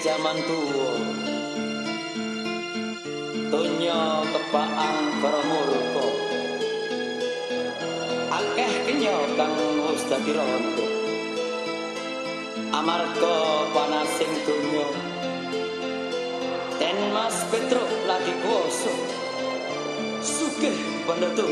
zaman tuwa Donya kepaang para murka. Akeh kenya kang wis dadi rondo Amarga panasing donya. Ten Mas Petro lagi kuoso Sugih pendetur